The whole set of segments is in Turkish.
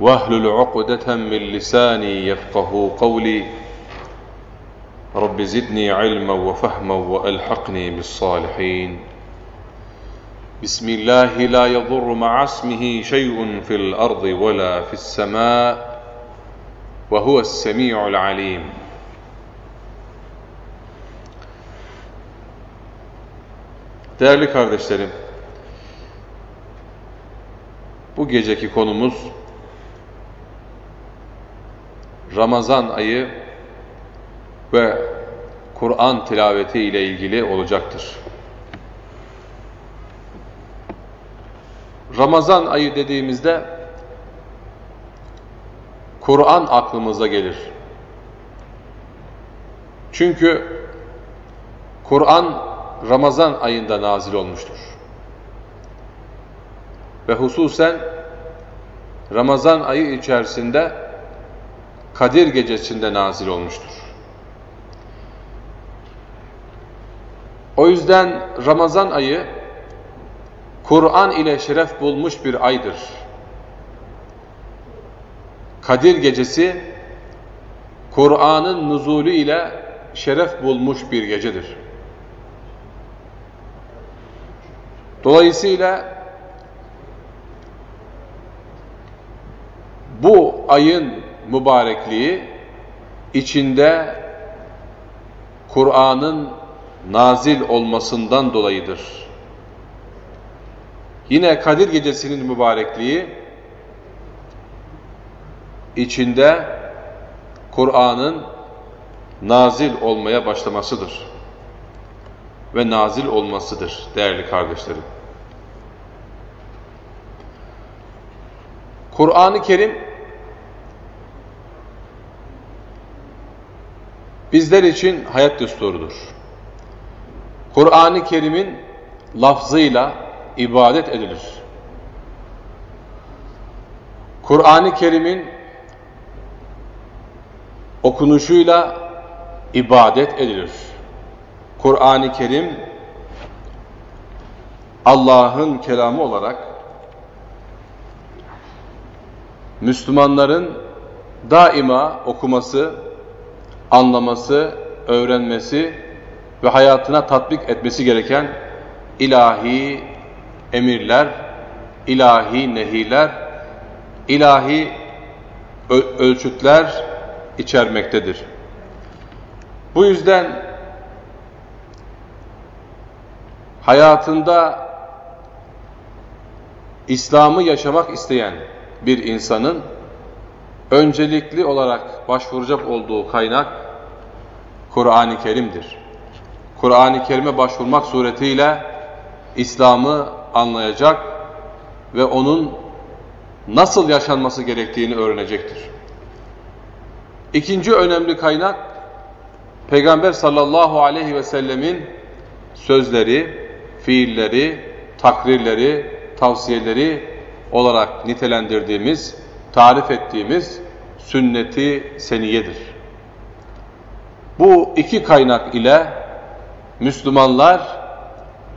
واهلل عقدة من لساني يفقه قولي رب زدني علما وفهما وألحقني بالصالحين بسم الله لا يضر مع اسمه شيء في الأرض ولا في السماء وهو السميع العليم Değerli kardeşlerim, bu geceki konumuz Ramazan ayı ve Kur'an tilaveti ile ilgili olacaktır. Ramazan ayı dediğimizde Kur'an aklımıza gelir. Çünkü Kur'an Ramazan ayında nazil olmuştur. Ve hususen Ramazan ayı içerisinde Kadir gecesinde nazil olmuştur. O yüzden Ramazan ayı Kur'an ile şeref bulmuş bir aydır. Kadir gecesi Kur'an'ın nuzulü ile şeref bulmuş bir gecedir. Dolayısıyla bu ayın mübarekliği içinde Kur'an'ın nazil olmasından dolayıdır. Yine Kadir Gecesi'nin mübarekliği içinde Kur'an'ın nazil olmaya başlamasıdır. Ve nazil olmasıdır değerli kardeşlerim. Kur'an-ı Kerim bizler için hayat düsturudur. Kur'an-ı Kerim'in lafzıyla ibadet edilir. Kur'an-ı Kerim'in okunuşuyla ibadet edilir. Kur'an-ı Kerim Allah'ın kelamı olarak Müslümanların daima okuması, anlaması, öğrenmesi ve hayatına tatbik etmesi gereken ilahi emirler, ilahi nehiler, ilahi ölçütler içermektedir. Bu yüzden hayatında İslam'ı yaşamak isteyen bir insanın öncelikli olarak başvuracak olduğu kaynak Kur'an-ı Kerim'dir. Kur'an-ı Kerim'e başvurmak suretiyle İslam'ı anlayacak ve onun nasıl yaşanması gerektiğini öğrenecektir. İkinci önemli kaynak Peygamber sallallahu aleyhi ve sellemin sözleri, fiilleri, takrirleri, tavsiyeleri olarak nitelendirdiğimiz, tarif ettiğimiz sünneti seniyedir. Bu iki kaynak ile Müslümanlar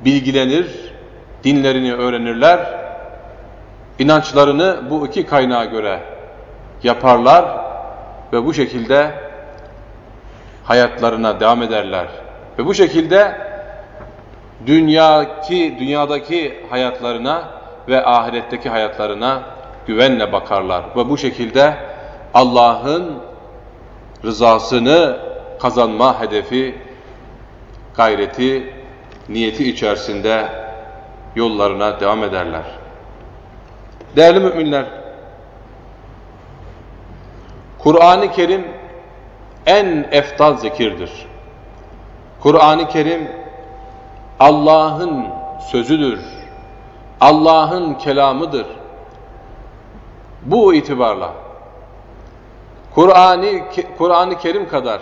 bilgilenir, dinlerini öğrenirler, inançlarını bu iki kaynağa göre yaparlar ve bu şekilde hayatlarına devam ederler. Ve bu şekilde dünyaki dünyadaki hayatlarına ve ahiretteki hayatlarına güvenle bakarlar ve bu şekilde Allah'ın rızasını kazanma hedefi, gayreti, niyeti içerisinde yollarına devam ederler. Değerli müminler, Kur'an-ı Kerim en eftal zikirdir. Kur'an-ı Kerim Allah'ın sözüdür. Allah'ın kelamıdır. Bu itibarla Kur'an-ı Kerim kadar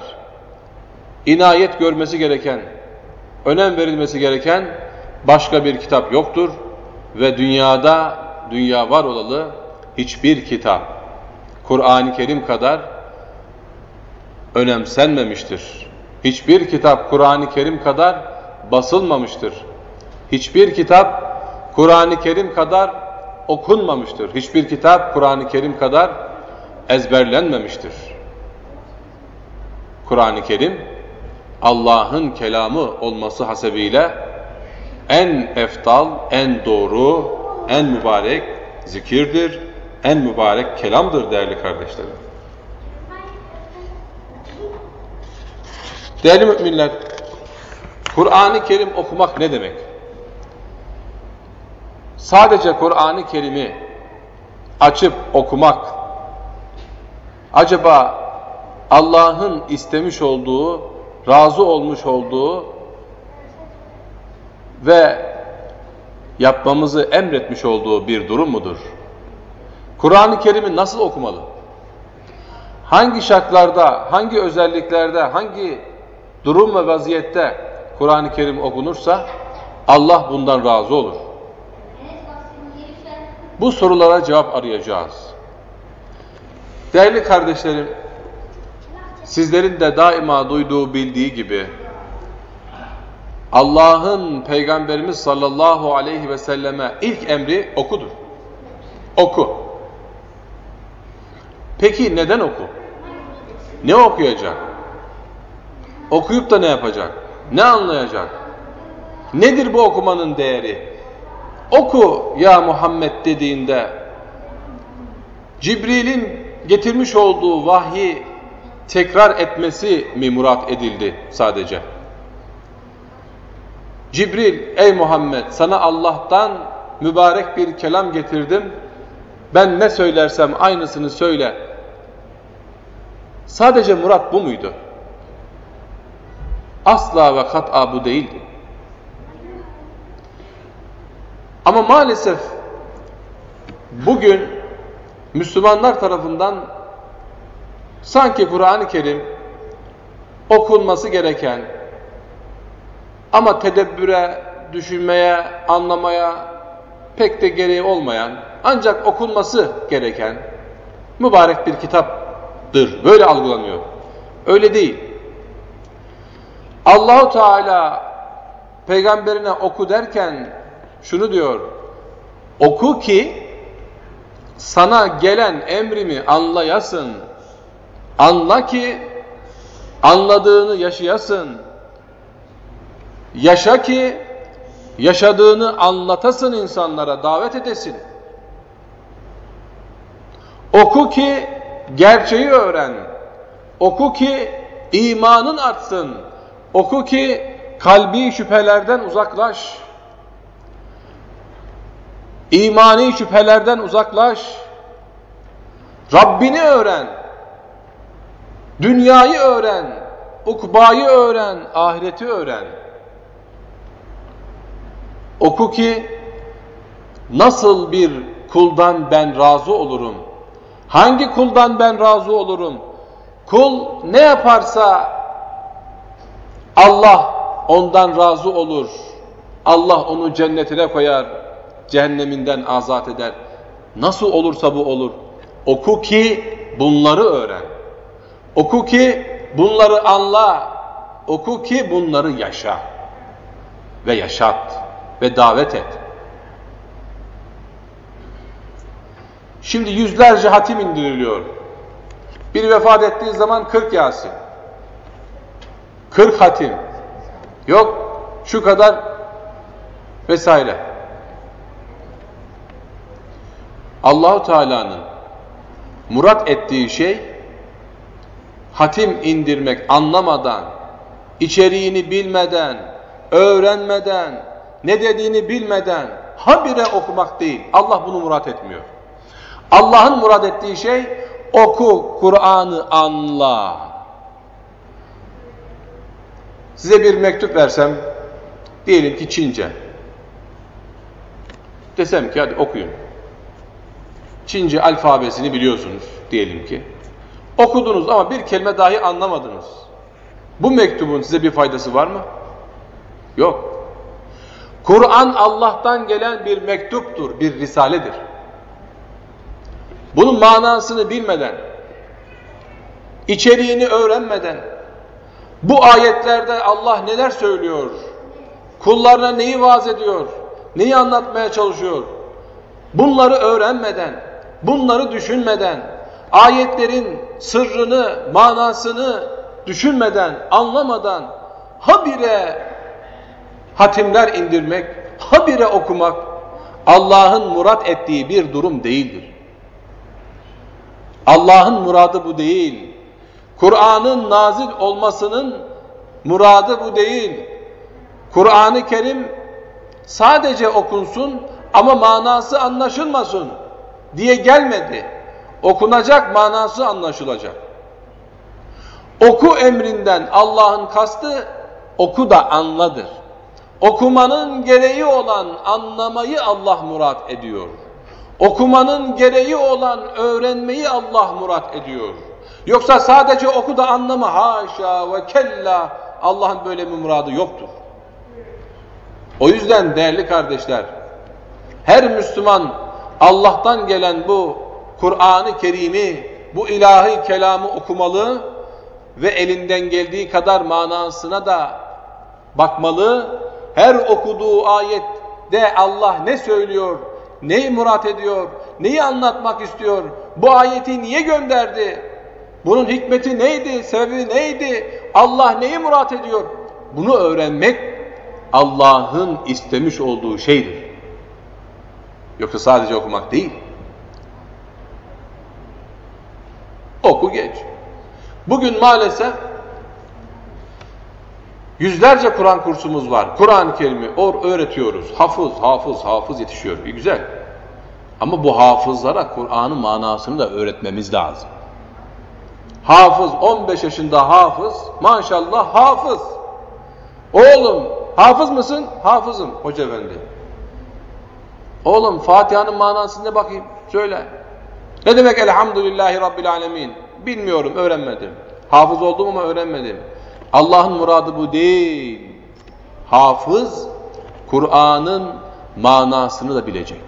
inayet görmesi gereken, önem verilmesi gereken başka bir kitap yoktur ve dünyada dünya var olalı hiçbir kitap Kur'an-ı Kerim kadar önemsenmemiştir. Hiçbir kitap Kur'an-ı Kerim kadar basılmamıştır. Hiçbir kitap Kur'an-ı Kerim kadar okunmamıştır. Hiçbir kitap Kur'an-ı Kerim kadar ezberlenmemiştir. Kur'an-ı Kerim Allah'ın kelamı olması hasebiyle en eftal, en doğru, en mübarek zikirdir, en mübarek kelamdır değerli kardeşlerim. Değerli müminler, Kur'an-ı Kerim okumak ne demek? Sadece Kur'an-ı Kerim'i açıp okumak, acaba Allah'ın istemiş olduğu, razı olmuş olduğu ve yapmamızı emretmiş olduğu bir durum mudur? Kur'an-ı Kerim'i nasıl okumalı? Hangi şartlarda, hangi özelliklerde, hangi durum ve vaziyette Kur'an-ı Kerim okunursa Allah bundan razı olur. Bu sorulara cevap arayacağız. Değerli kardeşlerim, sizlerin de daima duyduğu, bildiği gibi Allah'ın Peygamberimiz sallallahu aleyhi ve selleme ilk emri okudur. Oku. Peki neden oku? Ne okuyacak? Okuyup da ne yapacak? Ne anlayacak? Nedir bu okumanın değeri? Oku ya Muhammed dediğinde Cibril'in getirmiş olduğu vahyi tekrar etmesi mi murat edildi sadece? Cibril ey Muhammed sana Allah'tan mübarek bir kelam getirdim. Ben ne söylersem aynısını söyle. Sadece murat bu muydu? Asla ve kat'a bu değildi. Ama maalesef bugün Müslümanlar tarafından sanki Kur'an-ı Kerim okunması gereken ama tedebbüre, düşünmeye, anlamaya pek de gereği olmayan ancak okunması gereken mübarek bir kitaptır. Böyle algılanıyor. Öyle değil. Allahu Teala peygamberine oku derken şunu diyor. Oku ki sana gelen emrimi anlayasın. Anla ki anladığını yaşayasın. Yaşa ki yaşadığını anlatasın insanlara, davet edesin. Oku ki gerçeği öğren. Oku ki imanın artsın. Oku ki kalbi şüphelerden uzaklaş. İmani şüphelerden uzaklaş. Rabbini öğren. Dünyayı öğren. Ukbayı öğren. Ahireti öğren. Oku ki nasıl bir kuldan ben razı olurum? Hangi kuldan ben razı olurum? Kul ne yaparsa Allah ondan razı olur. Allah onu cennetine koyar, cehenneminden azat eder. Nasıl olursa bu olur. Oku ki bunları öğren. Oku ki bunları anla. Oku ki bunları yaşa. Ve yaşat. Ve davet et. Şimdi yüzlerce hatim indiriliyor. Bir vefat ettiği zaman 40 Yasin. 40 hatim. Yok şu kadar vesaire. Allahu Teala'nın murat ettiği şey hatim indirmek anlamadan, içeriğini bilmeden, öğrenmeden, ne dediğini bilmeden habire okumak değil. Allah bunu murat etmiyor. Allah'ın murat ettiği şey oku, Kur'an'ı anla. Size bir mektup versem, diyelim ki Çince. Desem ki hadi okuyun. Çince alfabesini biliyorsunuz diyelim ki. Okudunuz ama bir kelime dahi anlamadınız. Bu mektubun size bir faydası var mı? Yok. Kur'an Allah'tan gelen bir mektuptur, bir risaledir. Bunun manasını bilmeden, içeriğini öğrenmeden, bu ayetlerde Allah neler söylüyor, kullarına neyi vaaz ediyor, neyi anlatmaya çalışıyor, bunları öğrenmeden, bunları düşünmeden, ayetlerin sırrını, manasını düşünmeden, anlamadan habire hatimler indirmek, habire okumak Allah'ın murat ettiği bir durum değildir. Allah'ın muradı bu değil. Kur'an'ın nazil olmasının muradı bu değil. Kur'an-ı Kerim sadece okunsun ama manası anlaşılmasın diye gelmedi. Okunacak manası anlaşılacak. Oku emrinden Allah'ın kastı oku da anladır. Okumanın gereği olan anlamayı Allah murat ediyor. Okumanın gereği olan öğrenmeyi Allah murat ediyor. Yoksa sadece oku da anlama haşa ve kella Allah'ın böyle bir muradı yoktur. O yüzden değerli kardeşler her Müslüman Allah'tan gelen bu Kur'an-ı Kerim'i, bu ilahi kelamı okumalı ve elinden geldiği kadar manasına da bakmalı. Her okuduğu ayette Allah ne söylüyor, neyi murat ediyor, neyi anlatmak istiyor, bu ayeti niye gönderdi, bunun hikmeti neydi, sebebi neydi, Allah neyi murat ediyor, bunu öğrenmek Allah'ın istemiş olduğu şeydir. Yoksa sadece okumak değil. Oku geç. Bugün maalesef yüzlerce Kur'an kursumuz var. Kur'an-ı Kerim'i öğretiyoruz. Hafız, hafız, hafız yetişiyor. İyi güzel. Ama bu hafızlara Kur'an'ın manasını da öğretmemiz lazım. Hafız, 15 yaşında hafız, maşallah hafız. Oğlum, hafız mısın? Hafızım, hoca efendi. Oğlum, Fatiha'nın manasını ne bakayım? Söyle. Ne demek elhamdülillahi rabbil alemin? Bilmiyorum, öğrenmedim. Hafız oldum ama öğrenmedim. Allah'ın muradı bu değil. Hafız, Kur'an'ın manasını da bilecek.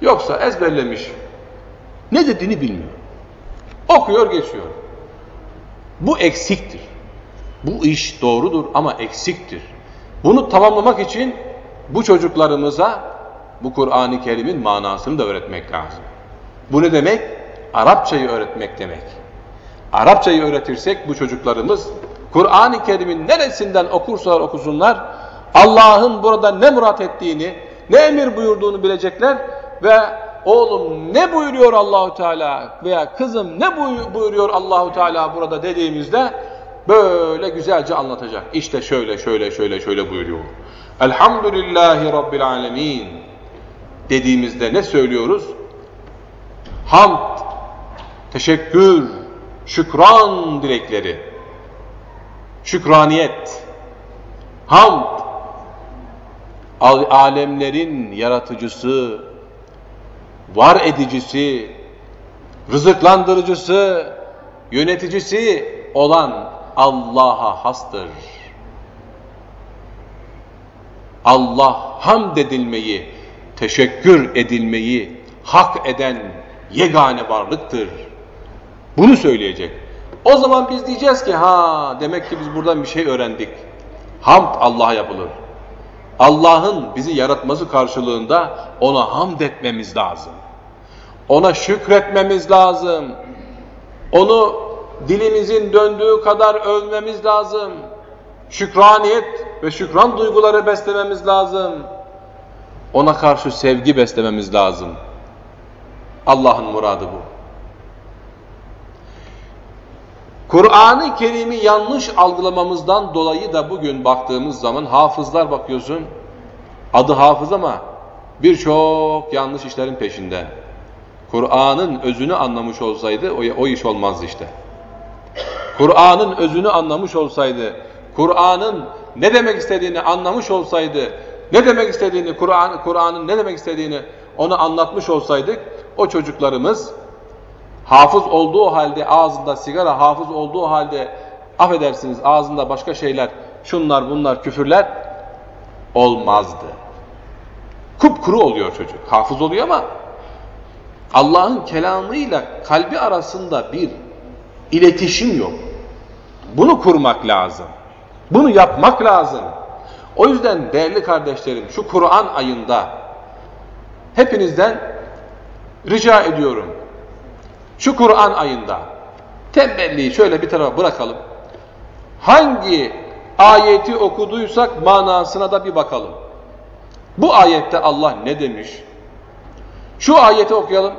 Yoksa ezberlemiş, ne dediğini bilmiyor. Okuyor, geçiyor. Bu eksiktir. Bu iş doğrudur ama eksiktir. Bunu tamamlamak için bu çocuklarımıza bu Kur'an-ı Kerim'in manasını da öğretmek lazım. Bu ne demek? Arapçayı öğretmek demek. Arapçayı öğretirsek bu çocuklarımız Kur'an-ı Kerim'in neresinden okursalar okusunlar Allah'ın burada ne murat ettiğini, ne emir buyurduğunu bilecekler ve oğlum ne buyuruyor Allahu Teala veya kızım ne buyuruyor Allahu Teala burada dediğimizde böyle güzelce anlatacak. İşte şöyle şöyle şöyle şöyle buyuruyor. Elhamdülillahi Rabbil Alemin dediğimizde ne söylüyoruz? Hamd, teşekkür, şükran dilekleri, şükraniyet, hamd, alemlerin yaratıcısı, var edicisi, rızıklandırıcısı, yöneticisi olan Allah'a hastır. Allah hamd edilmeyi, teşekkür edilmeyi hak eden yegane varlıktır. Bunu söyleyecek. O zaman biz diyeceğiz ki ha demek ki biz buradan bir şey öğrendik. Hamd Allah'a yapılır. Allah'ın bizi yaratması karşılığında ona hamd etmemiz lazım. Ona şükretmemiz lazım. Onu dilimizin döndüğü kadar övmemiz lazım. Şükraniyet ve şükran duyguları beslememiz lazım. Ona karşı sevgi beslememiz lazım. Allah'ın muradı bu. Kur'an-ı Kerim'i yanlış algılamamızdan dolayı da bugün baktığımız zaman hafızlar bakıyorsun, adı hafız ama birçok yanlış işlerin peşinde. Kur'an'ın özünü anlamış olsaydı o, o iş olmazdı işte. Kur'an'ın özünü anlamış olsaydı, Kur'an'ın ne demek istediğini anlamış olsaydı, ne demek istediğini, Kur'an Kur'an'ın ne demek istediğini ona anlatmış olsaydık, o çocuklarımız hafız olduğu halde ağzında sigara hafız olduğu halde affedersiniz ağzında başka şeyler şunlar bunlar küfürler olmazdı. Kupkuru oluyor çocuk. Hafız oluyor ama Allah'ın kelamıyla kalbi arasında bir iletişim yok. Bunu kurmak lazım. Bunu yapmak lazım. O yüzden değerli kardeşlerim şu Kur'an ayında hepinizden rica ediyorum. Şu Kur'an ayında tembelliği şöyle bir tarafa bırakalım. Hangi ayeti okuduysak manasına da bir bakalım. Bu ayette Allah ne demiş? Şu ayeti okuyalım.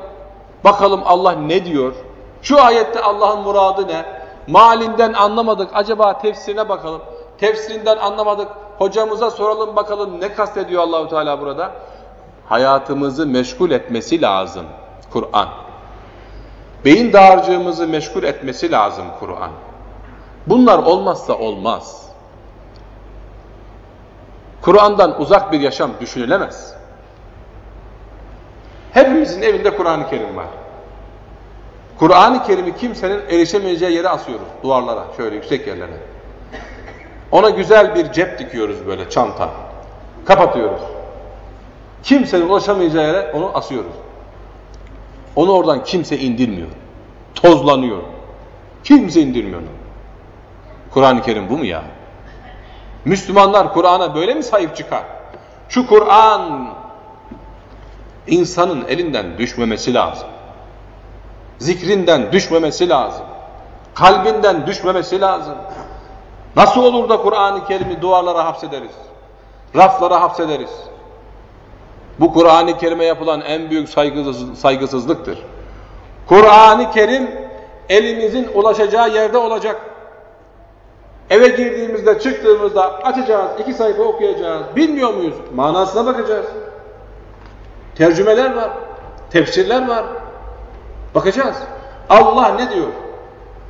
Bakalım Allah ne diyor? Şu ayette Allah'ın muradı ne? Malinden anlamadık. Acaba tefsirine bakalım. Tefsirinden anlamadık. Hocamıza soralım bakalım ne kastediyor Allahu Teala burada? Hayatımızı meşgul etmesi lazım Kur'an. Beyin dağarcığımızı meşgul etmesi lazım Kur'an. Bunlar olmazsa olmaz. Kur'an'dan uzak bir yaşam düşünülemez. Hepimizin evinde Kur'an-ı Kerim var. Kur'an-ı Kerim'i kimsenin erişemeyeceği yere asıyoruz. Duvarlara, şöyle yüksek yerlere. Ona güzel bir cep dikiyoruz böyle, çanta. Kapatıyoruz. Kimsenin ulaşamayacağı yere onu asıyoruz. Onu oradan kimse indirmiyor. Tozlanıyor. Kimse indirmiyor. Kur'an-ı Kerim bu mu ya? Müslümanlar Kur'an'a böyle mi sahip çıkar? Şu Kur'an insanın elinden düşmemesi lazım. Zikrinden düşmemesi lazım. Kalbinden düşmemesi lazım. Nasıl olur da Kur'an-ı Kerim'i duvarlara hapsederiz? Raflara hapsederiz. Bu Kur'an-ı Kerim'e yapılan en büyük saygısız, saygısızlıktır. Kur'an-ı Kerim elimizin ulaşacağı yerde olacak. Eve girdiğimizde, çıktığımızda açacağız, iki sayfa okuyacağız. Bilmiyor muyuz? Manasına bakacağız. Tercümeler var, tefsirler var. Bakacağız. Allah ne diyor?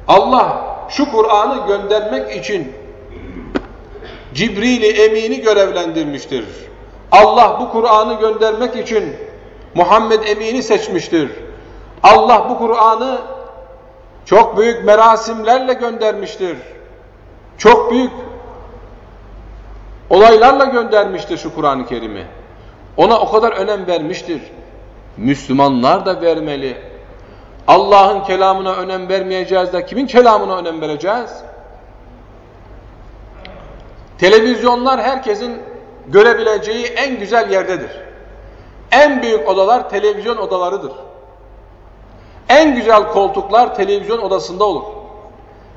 Allah şu Kur'an'ı göndermek için Cibril-i Emin'i görevlendirmiştir. Allah bu Kur'an'ı göndermek için Muhammed Emin'i seçmiştir. Allah bu Kur'an'ı çok büyük merasimlerle göndermiştir. Çok büyük olaylarla göndermiştir şu Kur'an-ı Kerim'i. Ona o kadar önem vermiştir. Müslümanlar da vermeli. Allah'ın kelamına önem vermeyeceğiz de kimin kelamına önem vereceğiz? Televizyonlar herkesin görebileceği en güzel yerdedir. En büyük odalar televizyon odalarıdır. En güzel koltuklar televizyon odasında olur.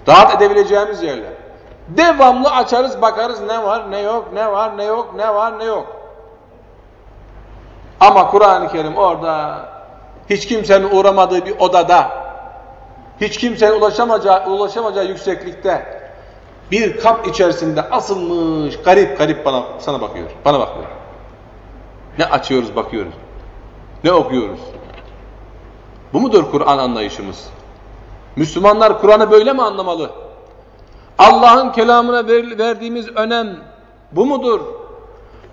Rahat edebileceğimiz yerler. Devamlı açarız bakarız ne var ne yok ne var ne yok ne var ne yok. Ama Kur'an-ı Kerim orada hiç kimsenin uğramadığı bir odada hiç kimsenin ulaşamayacağı, ulaşamayacağı yükseklikte bir kap içerisinde asılmış garip garip bana sana bakıyor. Bana bakıyor. Ne açıyoruz bakıyoruz. Ne okuyoruz. Bu mudur Kur'an anlayışımız? Müslümanlar Kur'an'ı böyle mi anlamalı? Allah'ın kelamına verdiğimiz önem bu mudur?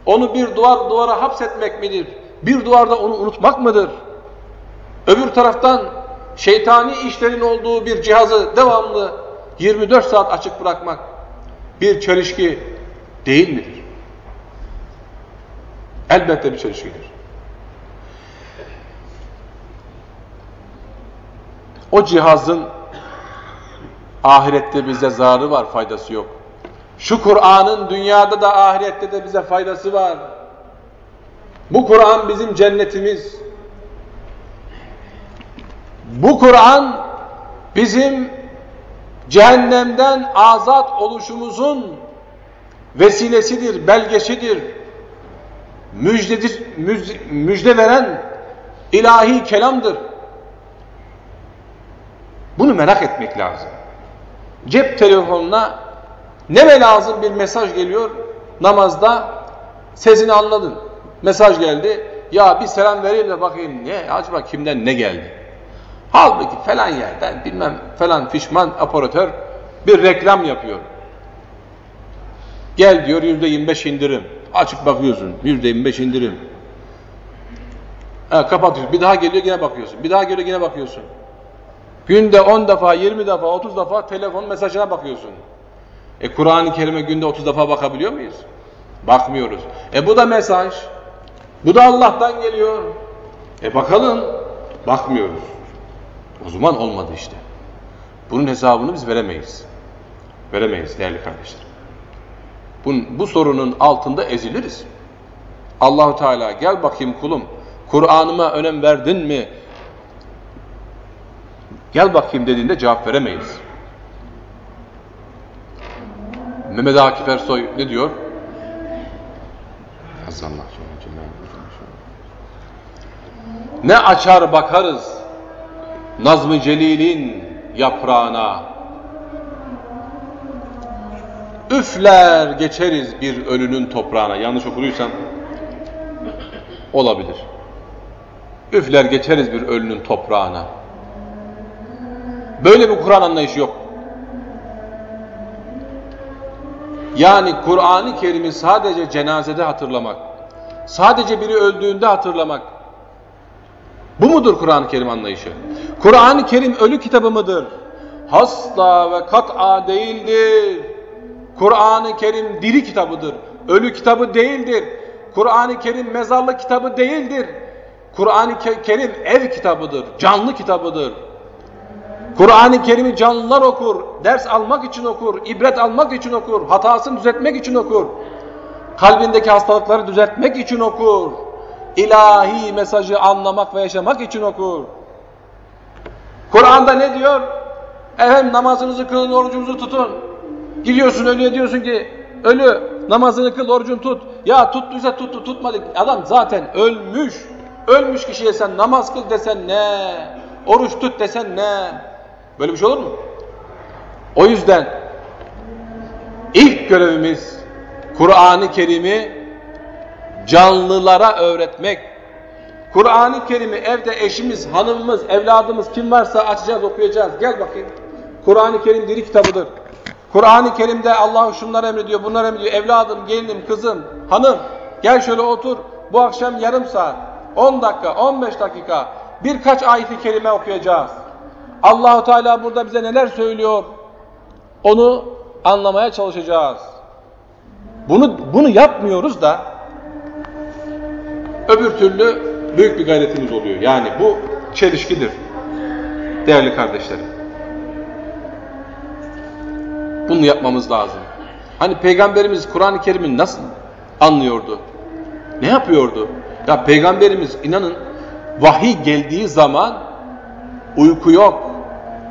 Onu bir duvar duvara hapsetmek midir? Bir duvarda onu unutmak mıdır? Öbür taraftan şeytani işlerin olduğu bir cihazı devamlı 24 saat açık bırakmak bir çelişki değil midir? Elbette bir çelişkidir. O cihazın ahirette bize zararı var, faydası yok. Şu Kur'an'ın dünyada da ahirette de bize faydası var. Bu Kur'an bizim cennetimiz. Bu Kur'an bizim cehennemden azat oluşumuzun vesilesidir, belgesidir. Müjdedir, müjde veren ilahi kelamdır. Bunu merak etmek lazım. Cep telefonuna neme lazım bir mesaj geliyor namazda sesini anladın. Mesaj geldi. Ya bir selam vereyim de bakayım ne acaba kimden ne geldi? Halbuki falan yerden bilmem falan fişman operatör bir reklam yapıyor. Gel diyor yüzde yirmi beş indirim. Açık bakıyorsun yüzde yirmi beş indirim. Ha, kapatıyorsun. Bir daha geliyor yine bakıyorsun. Bir daha geliyor yine bakıyorsun. Günde 10 defa, 20 defa, 30 defa telefon mesajına bakıyorsun. E Kur'an-ı Kerim'e günde 30 defa bakabiliyor muyuz? Bakmıyoruz. E bu da mesaj. Bu da Allah'tan geliyor. E bakalım. Bakmıyoruz. O zaman olmadı işte. Bunun hesabını biz veremeyiz. Veremeyiz değerli kardeşlerim. Bu, bu sorunun altında eziliriz. Allahu Teala gel bakayım kulum. Kur'an'ıma önem verdin mi? Gel bakayım dediğinde cevap veremeyiz. Mehmet Akif Ersoy ne diyor? Ne açar bakarız Nazm-ı Celil'in yaprağına Üfler geçeriz bir ölünün toprağına. Yanlış okuduysam olabilir. Üfler geçeriz bir ölünün toprağına. Böyle bir Kur'an anlayışı yok. Yani Kur'an-ı Kerim'i sadece cenazede hatırlamak, sadece biri öldüğünde hatırlamak, bu mudur Kur'an-ı Kerim anlayışı? Kur'an-ı Kerim ölü kitabı mıdır? Hasta ve kat'a değildir. Kur'an-ı Kerim diri kitabıdır. Ölü kitabı değildir. Kur'an-ı Kerim mezarlık kitabı değildir. Kur'an-ı Kerim ev kitabıdır, canlı kitabıdır. Kur'an-ı Kerim'i canlılar okur, ders almak için okur, ibret almak için okur, hatasını düzeltmek için okur. Kalbindeki hastalıkları düzeltmek için okur. İlahi mesajı anlamak ve yaşamak için okur. Kur'an'da ne diyor? Efendim namazınızı kılın, orucunuzu tutun. Gidiyorsun ölüye diyorsun ki ölü namazını kıl, orucunu tut. Ya tuttuysa tuttu, tutmadı. Adam zaten ölmüş. Ölmüş kişiye sen namaz kıl desen ne? Oruç tut desen ne? Böyle bir şey olur mu? O yüzden ilk görevimiz Kur'an-ı Kerim'i canlılara öğretmek. Kur'an-ı Kerim'i evde eşimiz, hanımımız, evladımız kim varsa açacağız, okuyacağız. Gel bakayım. Kur'an-ı Kerim diri kitabıdır. Kur'an-ı Kerim'de Allah şunları emrediyor, bunları emrediyor. Evladım, gelinim, kızım, hanım gel şöyle otur. Bu akşam yarım saat, 10 dakika, 15 dakika birkaç ayet-i kerime okuyacağız. Allahu Teala burada bize neler söylüyor? Onu anlamaya çalışacağız. Bunu bunu yapmıyoruz da öbür türlü büyük bir gayretimiz oluyor. Yani bu çelişkidir. Değerli kardeşlerim. Bunu yapmamız lazım. Hani Peygamberimiz Kur'an-ı Kerim'i nasıl anlıyordu? Ne yapıyordu? Ya Peygamberimiz inanın vahiy geldiği zaman uyku yok.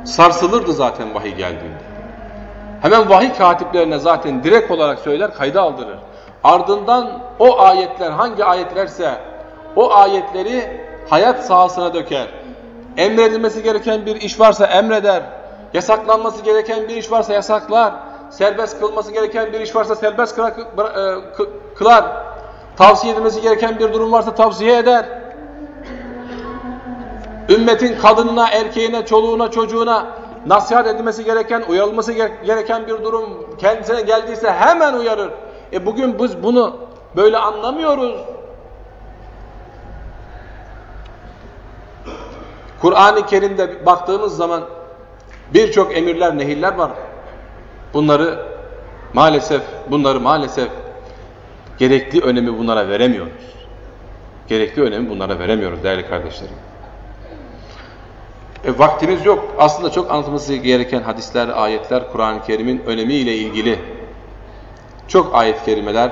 Sarsılırdı zaten vahiy geldiğinde. Hemen vahiy katiplerine zaten direkt olarak söyler, kayda aldırır. Ardından o ayetler hangi ayetlerse o ayetleri hayat sahasına döker. Emredilmesi gereken bir iş varsa emreder. Yasaklanması gereken bir iş varsa yasaklar. Serbest kılması gereken bir iş varsa serbest e, kılar. Tavsiye edilmesi gereken bir durum varsa tavsiye eder. Ümmetin kadınına, erkeğine, çoluğuna, çocuğuna nasihat edilmesi gereken, uyarılması gereken bir durum kendisine geldiyse hemen uyarır. E bugün biz bunu böyle anlamıyoruz. Kur'an-ı Kerim'de baktığımız zaman birçok emirler, nehirler var. Bunları maalesef, bunları maalesef gerekli önemi bunlara veremiyoruz. Gerekli önemi bunlara veremiyoruz değerli kardeşlerim. E, vaktimiz yok. Aslında çok anlatılması gereken hadisler, ayetler Kur'an-ı Kerim'in önemiyle ilgili. Çok ayet-i kerimeler,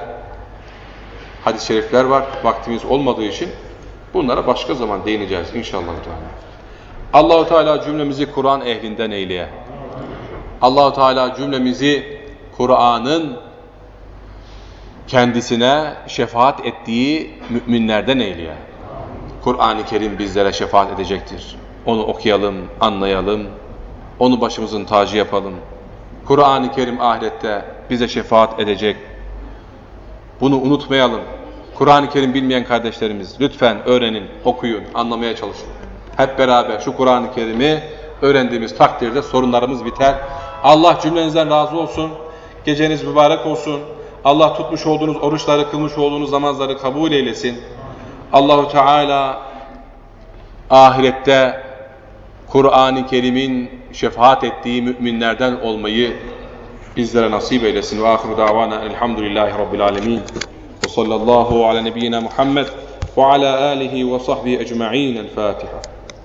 hadis-i şerifler var. Vaktimiz olmadığı için bunlara başka zaman değineceğiz inşallah. Allahu Teala cümlemizi Kur'an ehlinden eyleye. Allahu Teala cümlemizi Kur'an'ın kendisine şefaat ettiği müminlerden eyleye. Kur'an-ı Kerim bizlere şefaat edecektir. Onu okuyalım, anlayalım, onu başımızın tacı yapalım. Kur'an-ı Kerim ahirette bize şefaat edecek. Bunu unutmayalım. Kur'an-ı Kerim bilmeyen kardeşlerimiz lütfen öğrenin, okuyun, anlamaya çalışın. Hep beraber şu Kur'an-ı Kerim'i öğrendiğimiz takdirde sorunlarımız biter. Allah cümlenizden razı olsun. Geceniz mübarek olsun. Allah tutmuş olduğunuz oruçları, kılmış olduğunuz namazları kabul eylesin. Allahu Teala ahirette Kur'an-ı Kerim'in şefaat ettiği müminlerden olmayı bizlere nasip eylesin. Ve ahiru davana elhamdülillahi rabbil alemin. Ve sallallahu ala nebiyyina Muhammed ve ala alihi ve sahbihi ecma'in. El Fatiha.